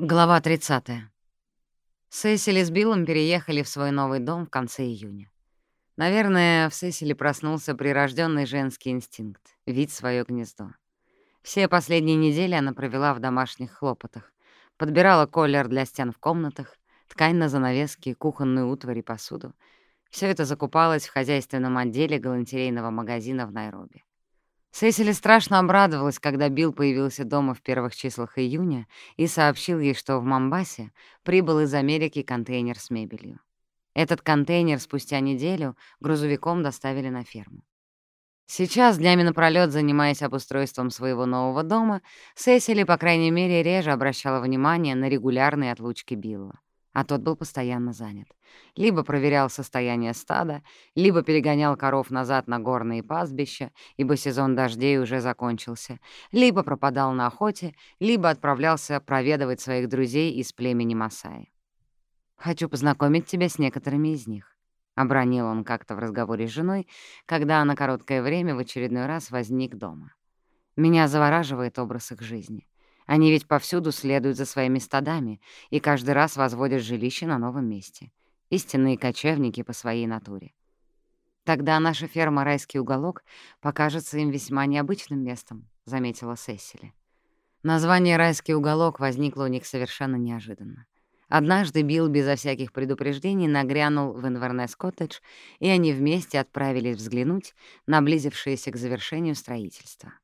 Глава 30. Сесили с Биллом переехали в свой новый дом в конце июня. Наверное, в Сесили проснулся прирожденный женский инстинкт — видеть свое гнездо. Все последние недели она провела в домашних хлопотах. Подбирала колер для стен в комнатах, ткань на занавески, кухонную утварь и посуду. Все это закупалось в хозяйственном отделе галантерейного магазина в Найроби. Сесили страшно обрадовалась, когда Билл появился дома в первых числах июня и сообщил ей, что в Мамбасе прибыл из Америки контейнер с мебелью. Этот контейнер спустя неделю грузовиком доставили на ферму. Сейчас, днями напролёт занимаясь обустройством своего нового дома, Сесили, по крайней мере, реже обращала внимание на регулярные отлучки Билла а тот был постоянно занят. Либо проверял состояние стада, либо перегонял коров назад на горные пастбища, ибо сезон дождей уже закончился, либо пропадал на охоте, либо отправлялся проведывать своих друзей из племени Масаи. «Хочу познакомить тебя с некоторыми из них», — обронил он как-то в разговоре с женой, когда на короткое время в очередной раз возник дома. «Меня завораживает образ их жизни. Они ведь повсюду следуют за своими стадами, и каждый раз возводят жилище на новом месте. Истинные кочевники по своей натуре. Тогда наша ферма «Райский уголок» покажется им весьма необычным местом, — заметила Сесили. Название «Райский уголок» возникло у них совершенно неожиданно. Однажды Билл безо всяких предупреждений нагрянул в Инвернес-коттедж, и они вместе отправились взглянуть на близившееся к завершению строительство —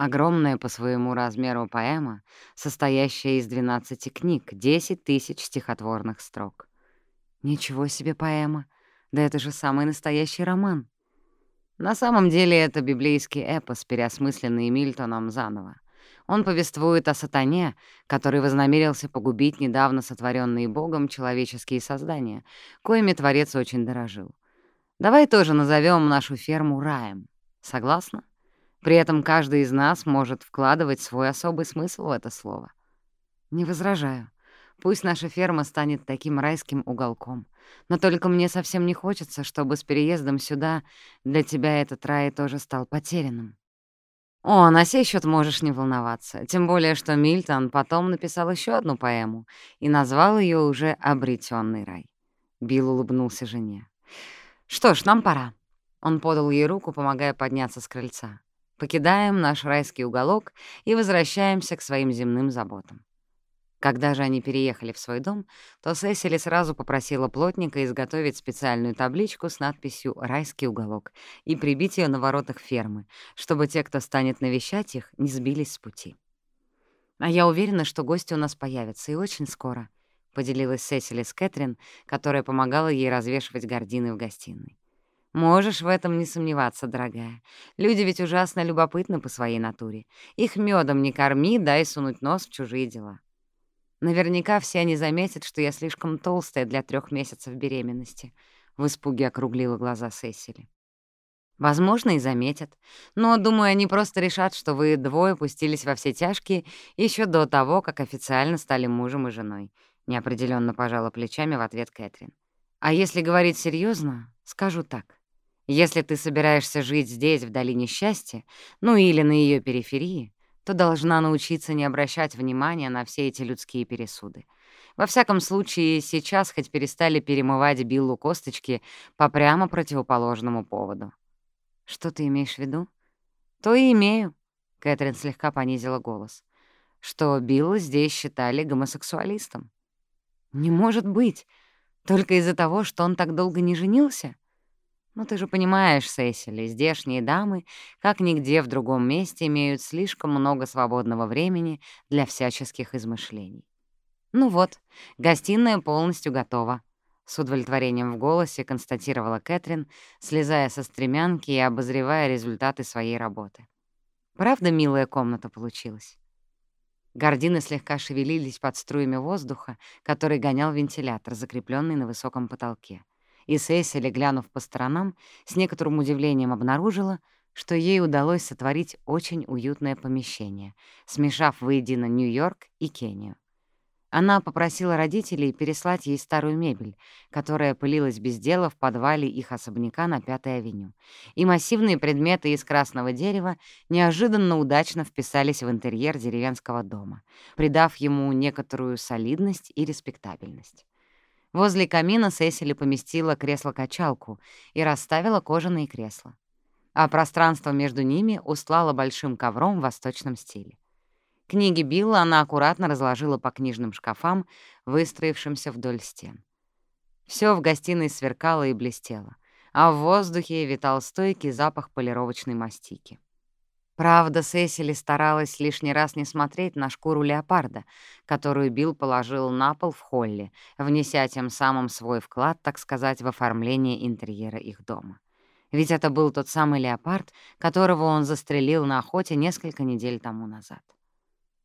Сесили уселась на ступеньки веранды и вздохнула, глянув на долину, раскинувшуюся внизу. «Здесь прямо как в раю, правда?» — задумчиво обронила она. «Как в потерянном раю», — отозвался Билл, усаживаясь рядом с ней. «Потерянный рай» написал Джон Мильтон. Это моя самая любимая поэма. Слышала что-нибудь о ней? К сожалению, нет. Боюсь, я не очень образована по части классической английской литературы. Огромная по своему размеру поэма, состоящая из 12 книг, 10 тысяч стихотворных строк. Ничего себе поэма! Да это же самый настоящий роман. На самом деле это библейский эпос, переосмысленный Мильтоном заново. Он повествует о сатане, который вознамерился погубить недавно сотворенные Богом человеческие создания, коими Творец очень дорожил. Давай тоже назовем нашу ферму раем. Согласна? При этом каждый из нас может вкладывать свой особый смысл в это слово. Не возражаю. Пусть наша ферма станет таким райским уголком. Но только мне совсем не хочется, чтобы с переездом сюда для тебя этот рай тоже стал потерянным. О, на сей счет можешь не волноваться. Тем более, что Мильтон потом написал еще одну поэму и назвал ее уже «Обретенный рай». Билл улыбнулся жене. «Что ж, нам пора». Он подал ей руку, помогая подняться с крыльца. Покидаем наш райский уголок и возвращаемся к своим земным заботам. Когда же они переехали в свой дом, то Сесили сразу попросила плотника изготовить специальную табличку с надписью «Райский уголок» и прибить ее на воротах фермы, чтобы те, кто станет навещать их, не сбились с пути. «А я уверена, что гости у нас появятся, и очень скоро», — поделилась Сесили с Кэтрин, которая помогала ей развешивать гардины в гостиной. Можешь в этом не сомневаться, дорогая. Люди ведь ужасно любопытны по своей натуре. Их медом не корми, дай сунуть нос в чужие дела. Наверняка все они заметят, что я слишком толстая для трех месяцев беременности. В испуге округлила глаза Сесили. Возможно, и заметят. Но, думаю, они просто решат, что вы двое пустились во все тяжкие еще до того, как официально стали мужем и женой. Неопределенно пожала плечами в ответ Кэтрин. А если говорить серьезно, скажу так. Если ты собираешься жить здесь, в Долине Счастья, ну или на ее периферии, то должна научиться не обращать внимания на все эти людские пересуды. Во всяком случае, сейчас хоть перестали перемывать Биллу косточки по прямо противоположному поводу. Что ты имеешь в виду? То и имею, — Кэтрин слегка понизила голос, — что Билла здесь считали гомосексуалистом. Не может быть! Только из-за того, что он так долго не женился? Но ты же понимаешь, Сесили, здешние дамы, как нигде в другом месте, имеют слишком много свободного времени для всяческих измышлений. Ну вот, гостиная полностью готова. С удовлетворением в голосе констатировала Кэтрин, слезая со стремянки и обозревая результаты своей работы. Правда, милая комната получилась? Гардины слегка шевелились под струями воздуха, который гонял вентилятор, закрепленный на высоком потолке. И Сесили, глянув по сторонам, с некоторым удивлением обнаружила, что ей удалось сотворить очень уютное помещение, смешав воедино Нью-Йорк и Кению. Она попросила родителей переслать ей старую мебель, которая пылилась без дела в подвале их особняка на Пятой авеню, и массивные предметы из красного дерева неожиданно удачно вписались в интерьер деревенского дома, придав ему некоторую солидность и респектабельность. Возле камина Сесили поместила кресло-качалку и расставила кожаные кресла, а пространство между ними услала большим ковром в восточном стиле. Книги Билла она аккуратно разложила по книжным шкафам, выстроившимся вдоль стен. Все в гостиной сверкало и блестело, а в воздухе витал стойкий запах полировочной мастики. Правда, Сесили старалась лишний раз не смотреть на шкуру леопарда, которую Билл положил на пол в холле, внеся тем самым свой вклад, так сказать, в оформление интерьера их дома. Ведь это был тот самый леопард, которого он застрелил на охоте несколько недель тому назад.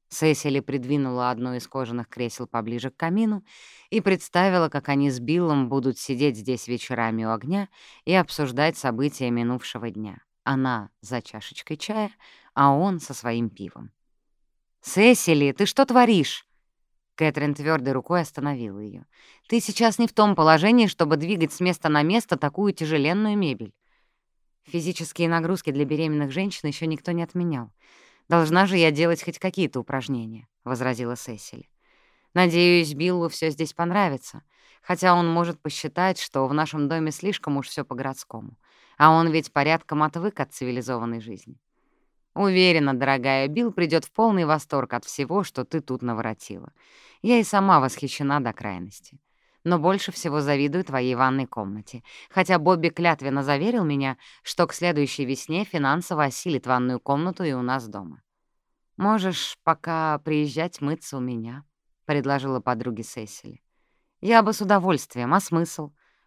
Сесили придвинула одно из кожаных кресел поближе к камину и представила, как они с Биллом будут сидеть здесь вечерами у огня и обсуждать события минувшего дня. Она за чашечкой чая, а он со своим пивом. «Сесили, ты что творишь?» Кэтрин твердой рукой остановила ее. «Ты сейчас не в том положении, чтобы двигать с места на место такую тяжеленную мебель. Физические нагрузки для беременных женщин еще никто не отменял. «Должна же я делать хоть какие-то упражнения», — возразила Сесили. «Надеюсь, Биллу все здесь понравится, хотя он может посчитать, что в нашем доме слишком уж все по-городскому, а он ведь порядком отвык от цивилизованной жизни. Уверена, дорогая, Билл придет в полный восторг от всего, что ты тут наворотила. Я и сама восхищена до крайности. Но больше всего завидую твоей ванной комнате. Хотя Бобби клятвенно заверил меня, что к следующей весне финансово осилит ванную комнату и у нас дома. «Можешь пока приезжать мыться у меня», — предложила подруге Сесили. «Я бы с удовольствием, а смысл?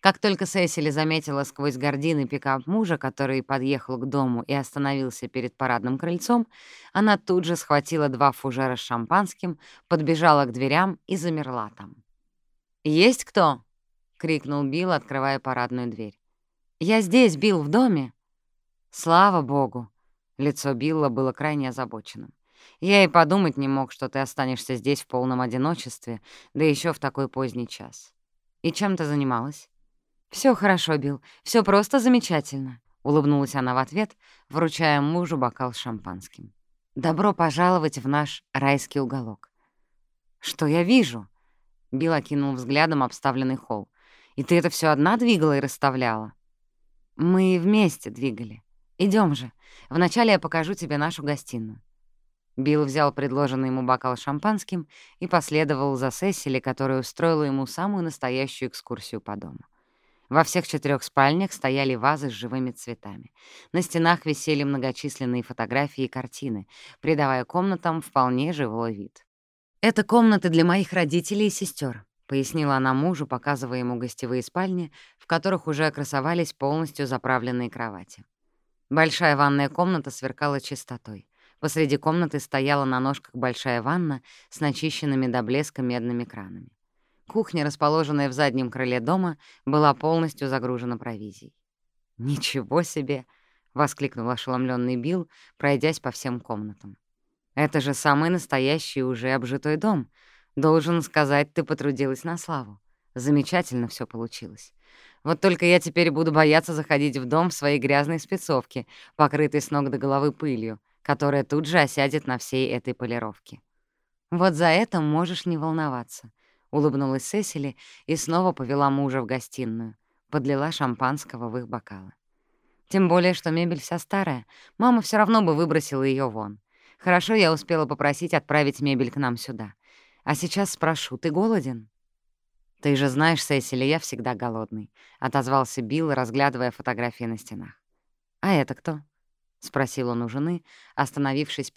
Пока доберусь верхом к себе, снова буду вся потная и в грязи». Билл вернулся домой спустя несколько дней. Вначале он заехал в Инвернес-коттедж, а там Кэтрин сообщила ему, что Сесили уже вовсю хозяйничает у себя на ферме под названием «Райский уголок», занимается распаковкой контейнера с мебелью. Как только Сесили заметила сквозь гордины пикап мужа, который подъехал к дому и остановился перед парадным крыльцом, она тут же схватила два фужера с шампанским, подбежала к дверям и замерла там. «Есть кто?» — крикнул Билл, открывая парадную дверь. «Я здесь, Билл, в доме». «Слава богу!» Лицо Билла было крайне озабоченным. «Я и подумать не мог, что ты останешься здесь в полном одиночестве, да еще в такой поздний час. И чем ты занималась?» Все хорошо, Билл, все просто замечательно», — улыбнулась она в ответ, вручая мужу бокал с шампанским. «Добро пожаловать в наш райский уголок». «Что я вижу?» — Билл окинул взглядом обставленный холл. «И ты это все одна двигала и расставляла?» «Мы вместе двигали. Идем же. Вначале я покажу тебе нашу гостиную». Билл взял предложенный ему бокал шампанским и последовал за Сесили, которая устроила ему самую настоящую экскурсию по дому. Во всех четырех спальнях стояли вазы с живыми цветами. На стенах висели многочисленные фотографии и картины, придавая комнатам вполне живой вид. «Это комнаты для моих родителей и сестер пояснила она мужу, показывая ему гостевые спальни, в которых уже красовались полностью заправленные кровати. Большая ванная комната сверкала чистотой. Посреди комнаты стояла на ножках большая ванна с начищенными до блеска медными кранами. Кухня, расположенная в заднем крыле дома, была полностью загружена провизией. «Ничего себе!» — воскликнул ошеломленный Билл, пройдясь по всем комнатам. «Это же самый настоящий уже обжитой дом. Должен сказать, ты потрудилась на славу. Замечательно все получилось. Вот только я теперь буду бояться заходить в дом в своей грязной спецовке, покрытой с ног до головы пылью, которая тут же осядет на всей этой полировке. Вот за это можешь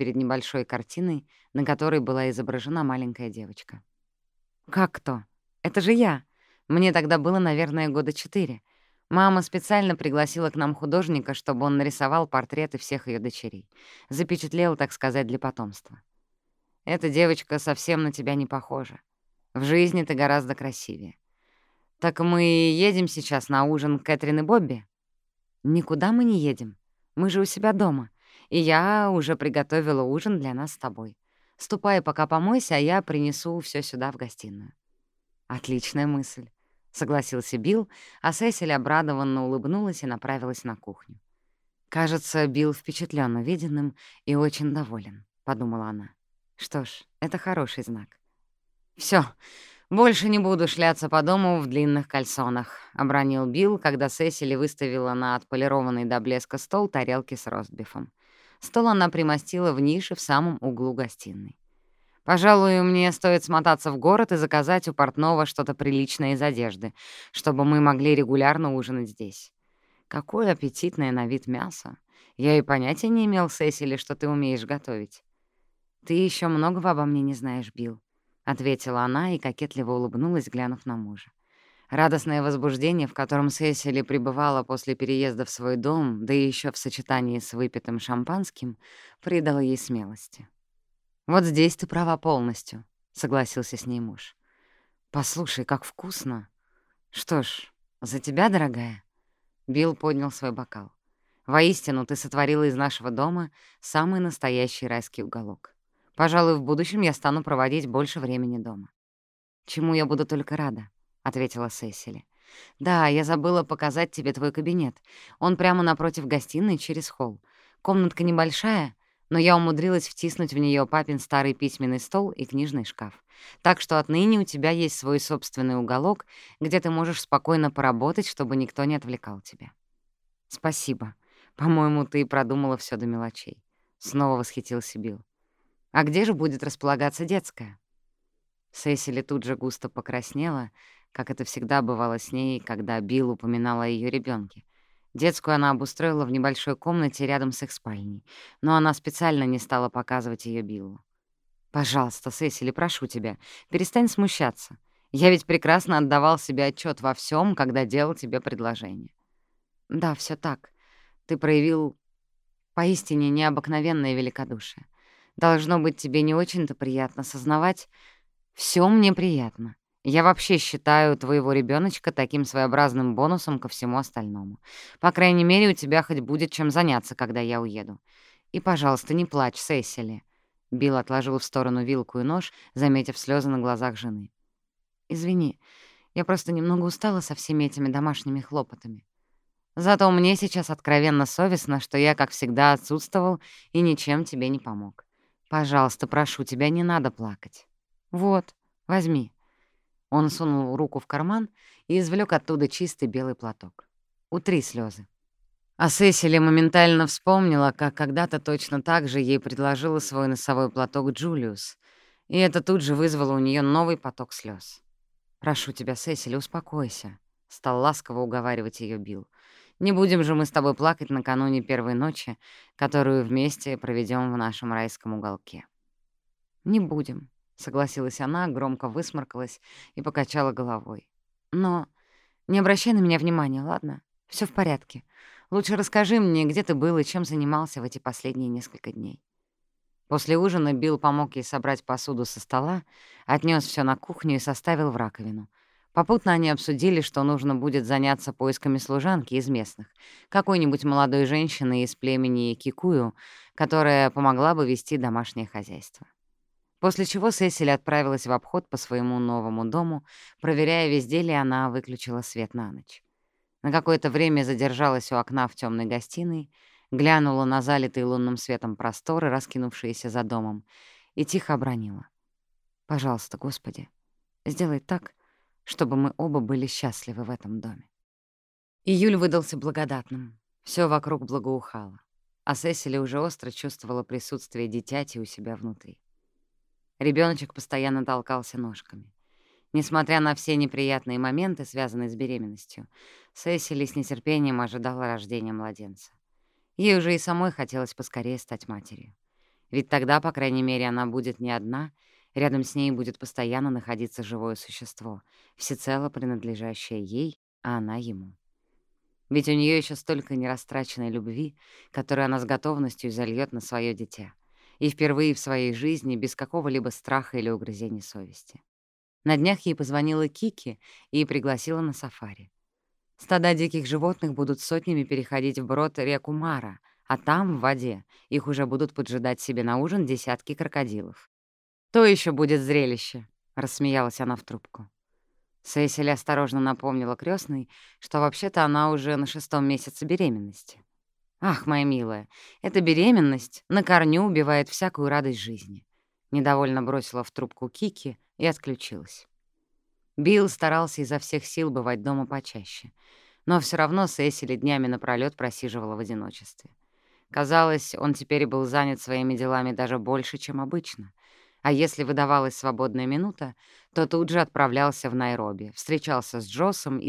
не волноваться. Улыбнулась Сесили и снова повела мужа в гостиную, подлила шампанского в их бокалы. Тем более, что мебель вся старая, мама все равно бы выбросила ее вон. Хорошо я успела попросить отправить мебель к нам сюда. А сейчас спрошу, ты голоден?» «Ты же знаешь, Сесили, я всегда голодный», — отозвался Билл, разглядывая фотографии на стенах. «А это кто?» спросил он у жены, остановившись перед небольшой картиной, на которой была изображена маленькая девочка. «Как кто? Это же я. Мне тогда было, наверное, года четыре. Мама специально пригласила к нам художника, чтобы он нарисовал портреты всех ее дочерей. Запечатлел, так сказать, для потомства. Эта девочка совсем на тебя не похожа. В жизни ты гораздо красивее. Так мы едем сейчас на ужин к Кэтрин и Бобби? Никуда мы не едем. Мы же у себя дома. И я уже приготовила ужин для нас с тобой. Ступай пока помойся, а я принесу все сюда в гостиную. Отличная мысль. — согласился Билл, а Сесиль обрадованно улыбнулась и направилась на кухню. «Кажется, Билл впечатлен увиденным и очень доволен», — подумала она. «Что ж, это хороший знак». Все, больше не буду шляться по дому в длинных кальсонах», — обронил Билл, когда Сесили выставила на отполированный до блеска стол тарелки с ростбифом. Стол она примостила в нише в самом углу гостиной. Пожалуй, мне стоит смотаться в город и заказать у портного что-то приличное из одежды, чтобы мы могли регулярно ужинать здесь. Какое аппетитное на вид мясо. Я и понятия не имел, Сесили, что ты умеешь готовить. Ты еще многого обо мне не знаешь, Билл, — ответила она и кокетливо улыбнулась, глянув на мужа. Радостное возбуждение, в котором Сесили пребывала после переезда в свой дом, да еще в сочетании с выпитым шампанским, придало ей смелости. «Вот здесь ты права полностью», — согласился с ней муж. «Послушай, как вкусно!» «Что ж, за тебя, дорогая?» Билл поднял свой бокал. «Воистину, ты сотворила из нашего дома самый настоящий райский уголок. Пожалуй, в будущем я стану проводить больше времени дома». «Чему я буду только рада», — ответила Сесили. «Да, я забыла показать тебе твой кабинет. Он прямо напротив гостиной через холл. Комнатка небольшая, но я умудрилась втиснуть в нее папин старый письменный стол и книжный шкаф. Так что отныне у тебя есть свой собственный уголок, где ты можешь спокойно поработать, чтобы никто не отвлекал тебя. Спасибо. По-моему, ты продумала все до мелочей. Снова восхитился Билл. А где же будет располагаться детская? Сесили тут же густо покраснела, как это всегда бывало с ней, когда Билл упоминал о ее ребенке. Детскую она обустроила в небольшой комнате рядом с их спальней, но она специально не стала показывать ее Биллу. «Пожалуйста, Сесили, прошу тебя, перестань смущаться. Я ведь прекрасно отдавал себе отчет во всем, когда делал тебе предложение». «Да, все так. Ты проявил поистине необыкновенное великодушие. Должно быть, тебе не очень-то приятно сознавать. Все мне приятно. Я вообще считаю твоего ребеночка таким своеобразным бонусом ко всему остальному. По крайней мере, у тебя хоть будет чем заняться, когда я уеду. И, пожалуйста, не плачь, Сесили». Билл отложил в сторону вилку и нож, заметив слезы на глазах жены. «Извини, я просто немного устала со всеми этими домашними хлопотами. Зато мне сейчас откровенно совестно, что я, как всегда, отсутствовал и ничем тебе не помог. Пожалуйста, прошу тебя, не надо плакать. Вот, возьми». Он сунул руку в карман и извлек оттуда чистый белый платок. Утри слезы. А Сесили моментально вспомнила, как когда-то точно так же ей предложила свой носовой платок Джулиус, и это тут же вызвало у нее новый поток слез. «Прошу тебя, Сесили, успокойся», — стал ласково уговаривать ее Билл. «Не будем же мы с тобой плакать накануне первой ночи, которую вместе проведем в нашем райском уголке». «Не будем», — согласилась она, громко высморкалась и покачала головой. «Но не обращай на меня внимания, ладно? Все в порядке. Лучше расскажи мне, где ты был и чем занимался в эти последние несколько дней». После ужина Билл помог ей собрать посуду со стола, отнес все на кухню и составил в раковину. Попутно они обсудили, что нужно будет заняться поисками служанки из местных, какой-нибудь молодой женщины из племени Кикую, которая помогла бы вести домашнее хозяйство. После чего Сесиль отправилась в обход по своему новому дому, проверяя, везде ли она выключила свет на ночь. На какое-то время задержалась у окна в темной гостиной, глянула на залитый лунным светом просторы, раскинувшиеся за домом, и тихо обронила. «Пожалуйста, Господи, сделай так, чтобы мы оба были счастливы в этом доме». Июль выдался благодатным. Все вокруг благоухало, а Сесили уже остро чувствовала присутствие дитяти у себя внутри. Ребеночек постоянно толкался ножками. Несмотря на все неприятные моменты, связанные с беременностью, Сесили с нетерпением ожидала рождения младенца. Ей уже и самой хотелось поскорее стать матерью. Ведь тогда, по крайней мере, она будет не одна, рядом с ней будет постоянно находиться живое существо, всецело принадлежащее ей, а она ему. Ведь у нее еще столько нерастраченной любви, которую она с готовностью зальет на свое дитя, и впервые в своей жизни без какого-либо страха или угрызений совести. На днях ей позвонила Кики и пригласила на сафари. Стада диких животных будут сотнями переходить вброд реку Мара, а там, в воде, их уже будут поджидать себе на ужин десятки крокодилов. «То еще будет зрелище», — рассмеялась она в трубку. Сесили осторожно напомнила крестной, что вообще-то она уже на шестом месяце беременности. «Ах, моя милая, эта беременность на корню убивает всякую радость жизни», — недовольно бросила в трубку Кики и отключилась. Билл старался изо всех сил бывать дома почаще, но все равно Сесили днями напролёт просиживала в одиночестве. Казалось, он теперь был занят своими делами даже больше, чем обычно — а если выдавалась свободная минута, то тут же отправлялся в Найроби, встречался с Джоссом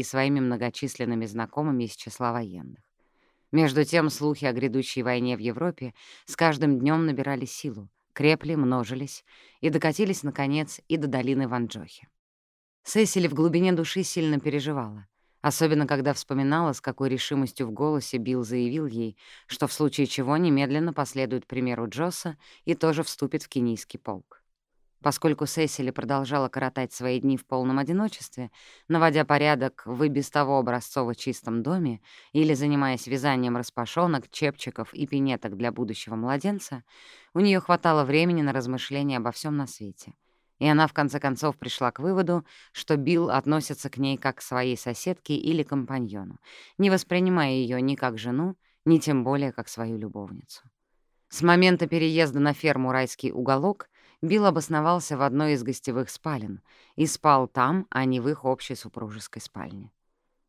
и своими многочисленными знакомыми из числа военных. Между тем слухи о грядущей войне в Европе с каждым днем набирали силу, крепли, множились и докатились, наконец, и до долины Ванджохи. Сесили в глубине души сильно переживала, особенно когда вспоминала, с какой решимостью в голосе Билл заявил ей, что в случае чего немедленно последует примеру Джосса и тоже вступит в кенийский полк. Поскольку Сесили продолжала коротать свои дни в полном одиночестве, наводя порядок в и без того образцово чистом доме или занимаясь вязанием распашонок, чепчиков и пинеток для будущего младенца, у нее хватало времени на размышления обо всем на свете. И она в конце концов пришла к выводу, что Билл относится к ней как к своей соседке или компаньону, не воспринимая ее ни как жену, ни тем более как свою любовницу. С момента переезда на ферму «Райский уголок» Билл обосновался в одной из гостевых спален и спал там, а не в их общей супружеской спальне.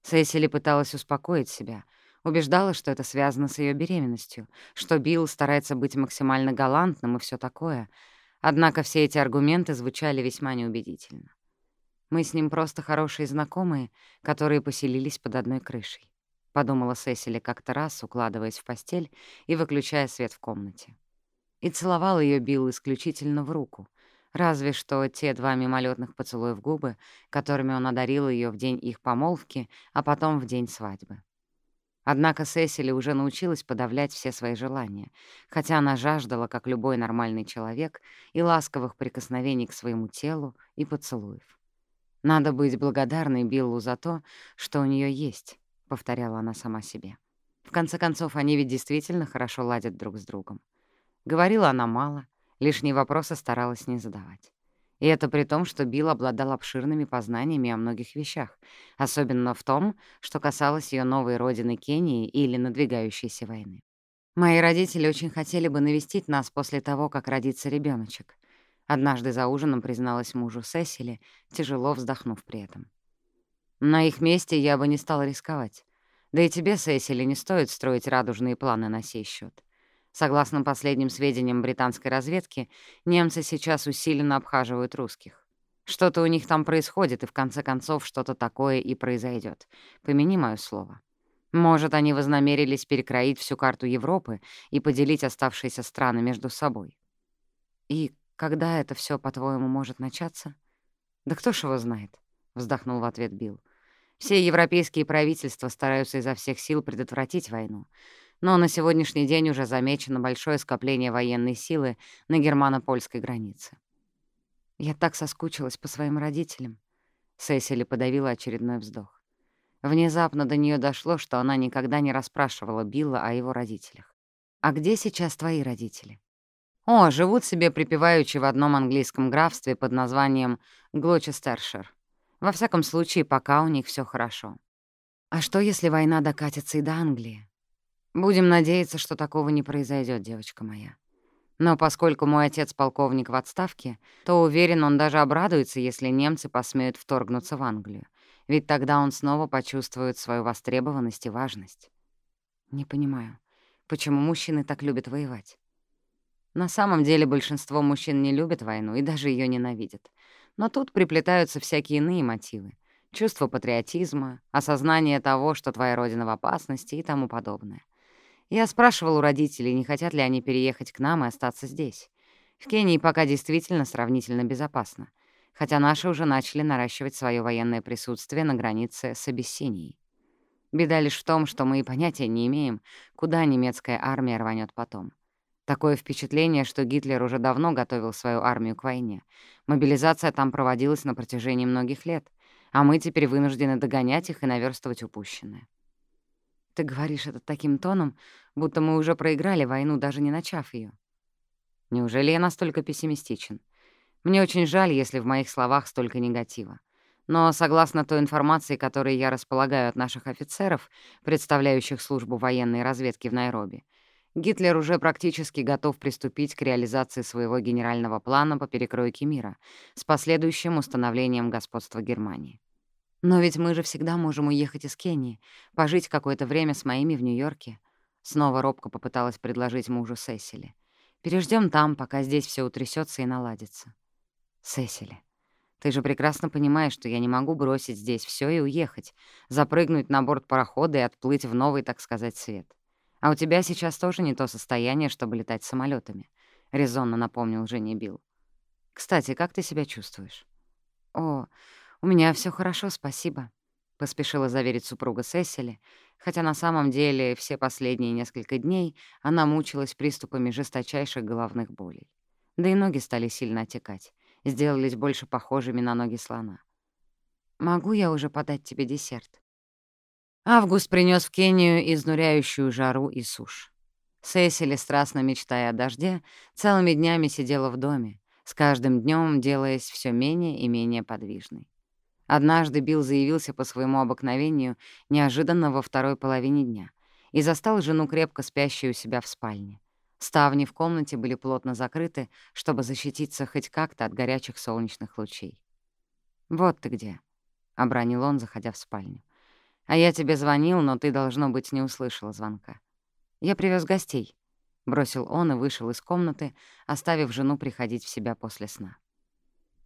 Сесили пыталась успокоить себя, убеждала, что это связано с ее беременностью, что Билл старается быть максимально галантным и все такое, однако все эти аргументы звучали весьма неубедительно. «Мы с ним просто хорошие знакомые, которые поселились под одной крышей», — подумала Сесили как-то раз, укладываясь в постель и выключая свет в комнате. И целовал ее Билл исключительно в руку, разве что те два мимолетных поцелуя в губы, которыми он одарил ее в день их помолвки, а потом в день свадьбы. Однако Сесили уже научилась подавлять все свои желания, хотя она жаждала, как любой нормальный человек, и ласковых прикосновений к своему телу, и поцелуев. «Надо быть благодарной Биллу за то, что у нее есть», — повторяла она сама себе. В конце концов, они ведь действительно хорошо ладят друг с другом. говорила она мало, лишние вопросы старалась не задавать. И это при том, что Билл обладал обширными познаниями о многих вещах, особенно в том, что касалось ее новой родины Кении или надвигающейся войны. «Мои родители очень хотели бы навестить нас после того, как родится ребеночек. однажды за ужином призналась мужу Сесили, тяжело вздохнув при этом. «На их месте я бы не стала рисковать. Да и тебе, Сесили, не стоит строить радужные планы на сей счет. Согласно последним сведениям британской разведки, немцы сейчас усиленно обхаживают русских. Что-то у них там происходит, и в конце концов что-то такое и произойдет. Помяни моё слово. Может, они вознамерились перекроить всю карту Европы и поделить оставшиеся страны между собой. И когда это все, по-твоему, может начаться? Да кто ж его знает, вздохнул в ответ Билл. Все европейские правительства стараются изо всех сил предотвратить войну но на сегодняшний день уже замечено большое скопление военной силы на германо-польской границе. Я так соскучилась по своим родителям. Сесили подавила очередной вздох. Внезапно до нее дошло, что она никогда не расспрашивала Билла о его родителях. «А где сейчас твои родители?» «О, живут себе припеваючи в одном английском графстве под названием Глочестершир. Во всяком случае, пока у них все хорошо. А что, если война докатится и до Англии? Будем надеяться, что такого не произойдет, девочка моя. Но поскольку мой отец полковник в отставке, то уверен, он даже обрадуется, если немцы посмеют вторгнуться в Англию. Ведь тогда он снова почувствует свою востребованность и важность. Не понимаю, почему мужчины так любят воевать? На самом деле большинство мужчин не любят войну и даже ее ненавидят. Но тут приплетаются всякие иные мотивы. Чувство патриотизма, осознание того, что твоя родина в опасности и тому подобное. Я спрашивал у родителей, не хотят ли они переехать к нам и остаться здесь. В Кении пока действительно сравнительно безопасно, хотя наши уже начали наращивать свое военное присутствие на границе с Абиссинией. Беда лишь в том, что мы и понятия не имеем, куда немецкая армия рванет потом. Такое впечатление, что Гитлер уже давно готовил свою армию к войне. Мобилизация там проводилась на протяжении многих лет, а мы теперь вынуждены догонять их и наверстывать упущенное. Ты говоришь это таким тоном, будто мы уже проиграли войну, даже не начав ее. Неужели я настолько пессимистичен? Мне очень жаль, если в моих словах столько негатива. Но согласно той информации, которой я располагаю от наших офицеров, представляющих службу военной разведки в Найроби, Гитлер уже практически готов приступить к реализации своего генерального плана по перекройке мира с последующим установлением господства Германии. «Но ведь мы же всегда можем уехать из Кении, пожить какое-то время с моими в Нью-Йорке». Снова робко попыталась предложить мужу Сесили. Переждем там, пока здесь все утрясется и наладится». «Сесили, ты же прекрасно понимаешь, что я не могу бросить здесь все и уехать, запрыгнуть на борт парохода и отплыть в новый, так сказать, свет. А у тебя сейчас тоже не то состояние, чтобы летать самолетами, резонно напомнил Жене Билл. «Кстати, как ты себя чувствуешь?» «О, «У У меня все хорошо, спасибо», — поспешила заверить супруга Сесили, хотя на самом деле все последние несколько дней она мучилась приступами жесточайших головных болей. Да и ноги стали сильно отекать, сделались больше похожими на ноги слона. «Могу я уже подать тебе десерт?» Август принес в Кению изнуряющую жару и сушь. Сесили, страстно мечтая о дожде, целыми днями сидела в доме, с каждым днем делаясь все менее и менее подвижной. Однажды Билл заявился по своему обыкновению, неожиданно во второй половине дня, и застал жену крепко спящую у себя в спальне. Ставни в комнате были плотно закрыты, чтобы защититься хоть как-то от горячих солнечных лучей. «Вот ты где», — обронил он, заходя в спальню. «А я тебе звонил, но ты, должно быть, не услышала звонка. Я привез гостей», — бросил он и вышел из комнаты, оставив жену приходить в себя после сна.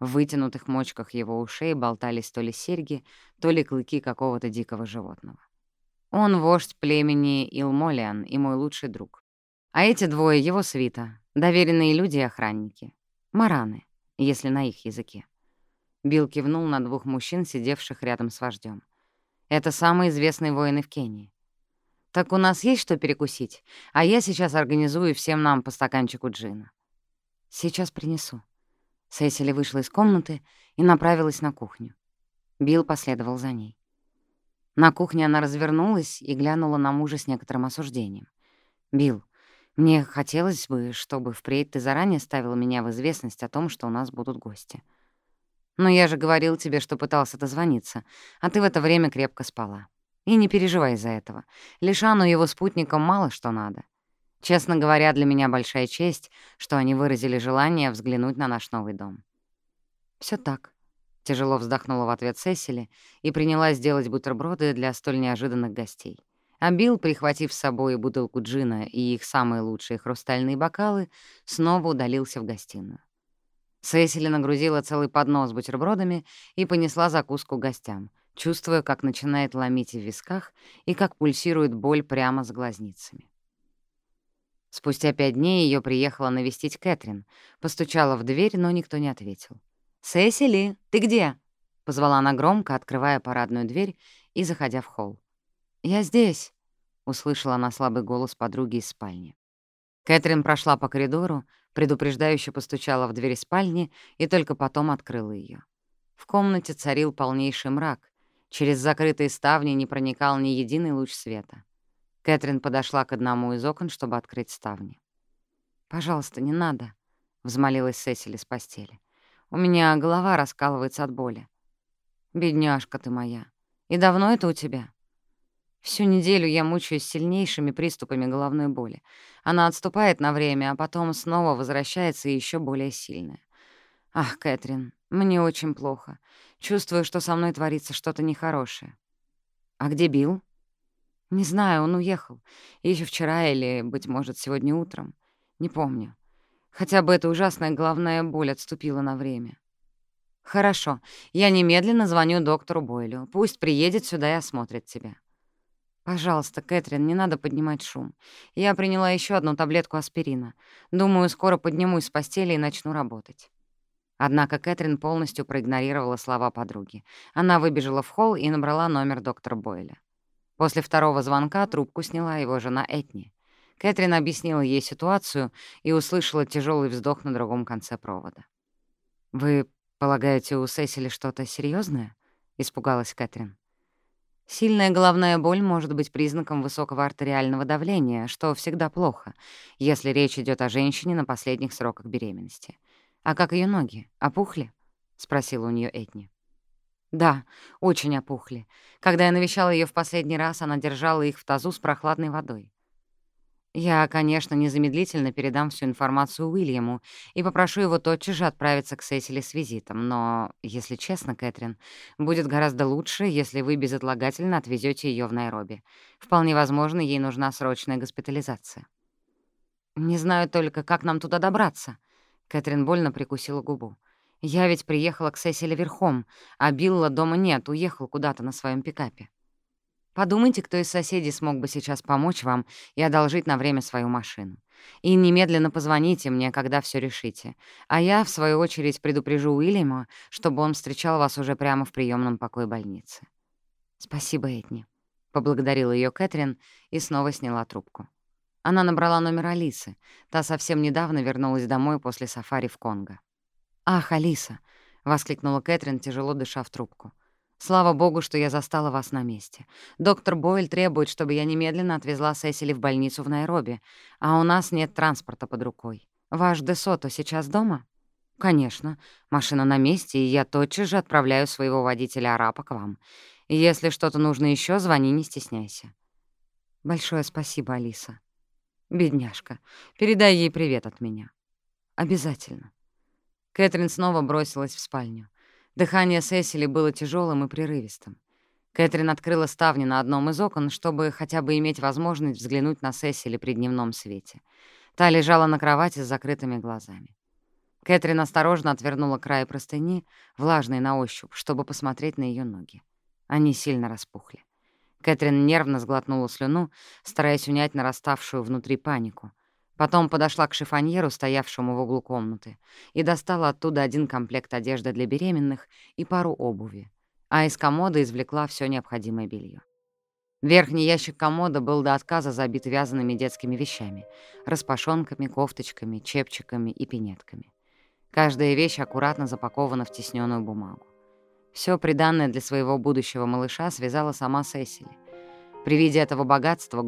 Зайдя в гостиную, она в первую минуту даже растерялась, увидев, каких гостей привез к ним в дом Билл. Трое высоченных масаи, невозмутимые и величественные, словно королевские особы, примостились на самом краешке дивана. «А вот и ты, Сесили», — воскликнул Билл при виде жены. «Позволь представить тебе Лишана». Он жестом указал на одного из мужчин, увешанного бусами и серебряными украшениями — в вытянутых мочках его ушей болтались то ли серьги, то ли клыки какого-то дикого животного. Он вождь племени Илмолиан и мой лучший друг. А эти двое — его свита, доверенные люди и охранники. Мараны, если на их языке. Билл кивнул на двух мужчин, сидевших рядом с вождем. Это самые известные воины в Кении. Так у нас есть что перекусить, а я сейчас организую всем нам по стаканчику джина. Сейчас принесу. Сесили вышла из комнаты и направилась на кухню. Билл последовал за ней. На кухне она развернулась и глянула на мужа с некоторым осуждением. «Билл, мне хотелось бы, чтобы впредь ты заранее ставил меня в известность о том, что у нас будут гости. Но я же говорил тебе, что пытался дозвониться, а ты в это время крепко спала. И не переживай из-за этого. Лишану его спутникам мало что надо. Честно говоря, для меня большая честь, что они выразили желание взглянуть на наш новый дом. Все так», — тяжело вздохнула в ответ Сесили и принялась делать бутерброды для столь неожиданных гостей. А Билл, прихватив с собой бутылку джина и их самые лучшие хрустальные бокалы, снова удалился в гостиную. Сесили нагрузила целый поднос бутербродами и понесла закуску гостям, чувствуя, как начинает ломить в висках и как пульсирует боль прямо с глазницами. Спустя пять дней ее приехала навестить Кэтрин. Постучала в дверь, но никто не ответил. «Сесили, ты где?» — позвала она громко, открывая парадную дверь и заходя в холл. «Я здесь», — услышала она слабый голос подруги из спальни. Кэтрин прошла по коридору, предупреждающе постучала в дверь спальни и только потом открыла ее. В комнате царил полнейший мрак. Через закрытые ставни не проникал ни единый луч света. Кэтрин подошла к одному из окон, чтобы открыть ставни. «Пожалуйста, не надо», — взмолилась Сесили с постели. «У меня голова раскалывается от боли». «Бедняжка ты моя. И давно это у тебя?» Всю неделю я мучаюсь сильнейшими приступами головной боли. Она отступает на время, а потом снова возвращается и еще более сильная. Ах, Кэтрин, мне очень плохо. Чувствую, что со мной творится что-то нехорошее. А где Билл? Не знаю, он уехал. Еще вчера или, быть может, сегодня утром. Не помню. Хотя бы эта ужасная головная боль отступила на время. Хорошо, я немедленно звоню доктору Бойлю. Пусть приедет сюда и осмотрит тебя. «Пожалуйста, Кэтрин, не надо поднимать шум. Я приняла еще одну таблетку аспирина. Думаю, скоро поднимусь с постели и начну работать». Однако Кэтрин полностью проигнорировала слова подруги. Она выбежала в холл и набрала номер доктора Бойля. После второго звонка трубку сняла его жена Этни. Кэтрин объяснила ей ситуацию и услышала тяжелый вздох на другом конце провода. «Вы полагаете, у Сесили что-то серьезное? испугалась Кэтрин. Сильная головная боль может быть признаком высокого артериального давления, что всегда плохо, если речь идет о женщине на последних сроках беременности. А как ее ноги? Опухли? спросила у нее Этни. Да, очень опухли. Когда я навещала ее в последний раз, она держала их в тазу с прохладной водой. Я, конечно, незамедлительно передам всю информацию Уильяму и попрошу его тотчас же отправиться к Сесили с визитом, но, если честно, Кэтрин, будет гораздо лучше, если вы безотлагательно отвезете ее в Найроби. Вполне возможно, ей нужна срочная госпитализация. Не знаю только, как нам туда добраться. Кэтрин больно прикусила губу. Я ведь приехала к Сесили верхом, а Билла дома нет, уехал куда-то на своем пикапе. Подумайте, кто из соседей смог бы сейчас помочь вам и одолжить на время свою машину. И немедленно позвоните мне, когда все решите. А я, в свою очередь, предупрежу Уильяма, чтобы он встречал вас уже прямо в приемном покое больницы. «Спасибо, Этни», — поблагодарила ее Кэтрин и снова сняла трубку. Она набрала номер Алисы. Та совсем недавно вернулась домой после сафари в Конго. «Ах, Алиса!» — воскликнула Кэтрин, тяжело дыша в трубку. Слава богу, что я застала вас на месте. Доктор Бойль требует, чтобы я немедленно отвезла Сесили в больницу в Найроби, а у нас нет транспорта под рукой. Ваш Десото сейчас дома? Конечно. Машина на месте, и я тотчас же отправляю своего водителя Арапа к вам. Если что-то нужно еще, звони, не стесняйся. Большое спасибо, Алиса. Бедняжка. Передай ей привет от меня. Обязательно. Кэтрин снова бросилась в спальню. Дыхание Сесили было тяжелым и прерывистым. Кэтрин открыла ставни на одном из окон, чтобы хотя бы иметь возможность взглянуть на Сесили при дневном свете. Та лежала на кровати с закрытыми глазами. Кэтрин осторожно отвернула край простыни, влажной на ощупь, чтобы посмотреть на ее ноги. Они сильно распухли. Кэтрин нервно сглотнула слюну, стараясь унять нараставшую внутри панику — Потом подошла к шифоньеру, стоявшему в углу комнаты, и достала оттуда один комплект одежды для беременных и пару обуви, а из комода извлекла все необходимое белье. Верхний ящик комода был до отказа забит вязаными детскими вещами — распашонками, кофточками, чепчиками и пинетками. Каждая вещь аккуратно запакована в тесненную бумагу. Все приданное для своего будущего малыша связала сама Сесили. При виде этого богатства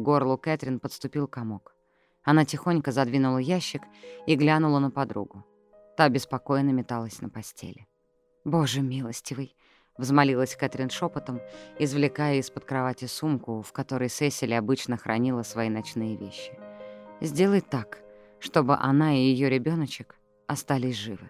к горлу Кэтрин подступил комок. Она тихонько задвинула ящик и глянула на подругу. Та беспокойно металась на постели. «Боже милостивый!» — взмолилась Кэтрин шепотом, извлекая из-под кровати сумку, в которой Сесили обычно хранила свои ночные вещи. «Сделай так, чтобы она и ее ребеночек остались живы».